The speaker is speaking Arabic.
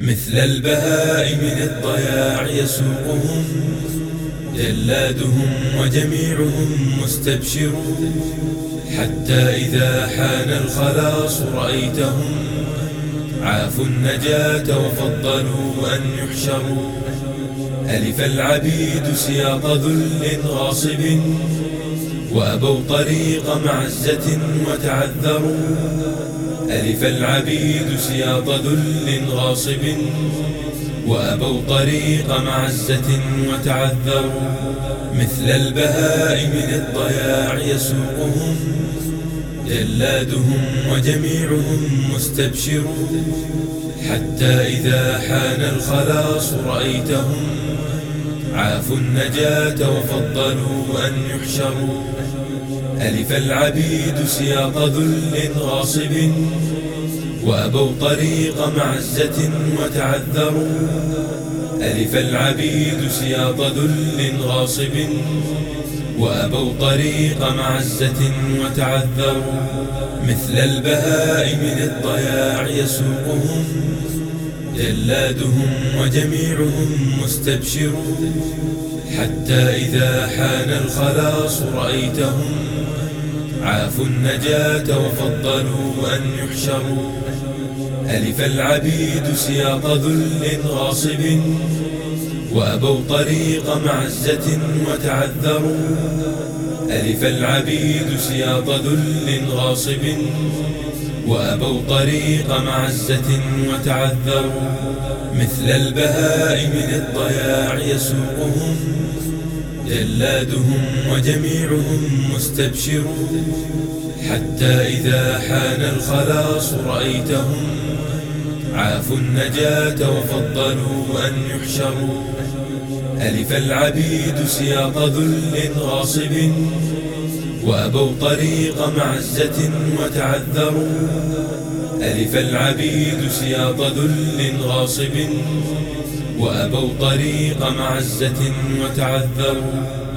مثل البهائم للضياع يسوقهم جلادهم وجميعهم مستبشرون. حتى إذا حان الخلاص رأيتهم عافوا النجاة وفضلوا أن يحشروا. ألف العبيد سياط ذل غاصب وأبوا طريق معزة وتعذروا. ألف العبيد سياط ذل غاصب وأبوا طريق معزة وتعذروا مثل البهائم للضياع يسوقهم جلادهم وجميعهم مستبشرون حتى إذا حان الخلاص رأيتهم عافوا النجاة وفضلوا أن يحشروا. ألف العبيد سياط ذل غاصب وأبوا طريق معزة وتعذروا. ألف العبيد سياط ذل غاصب وأبوا طريق معزة وتعذروا. مثل البهائم للضياع يسوقهم جلادهم وجميعهم مستبشرون. حتى إذا حان الخلاص رأيتهم عافوا النجاة وفضلوا أن يحشروا. ألف العبيد سياط ذل غاصب وأبوا طريق معزة وتعذروا. ألف العبيد سياط ذل غاصب وأبوا طريق معزة وتعذروا مثل البهائم للضياع يسوقهم جلادهم وجميعهم مستبشرون حتى إذا حان الخلاص رأيتهم عافوا النجاة وفضلوا أن يحشروا. ألف العبيد سياط ذل غاصب وأبوا طريق معزة وتعذروا. ألف العبيد سياط ذل غاصب وأبوا طريق معزة وتعذروا.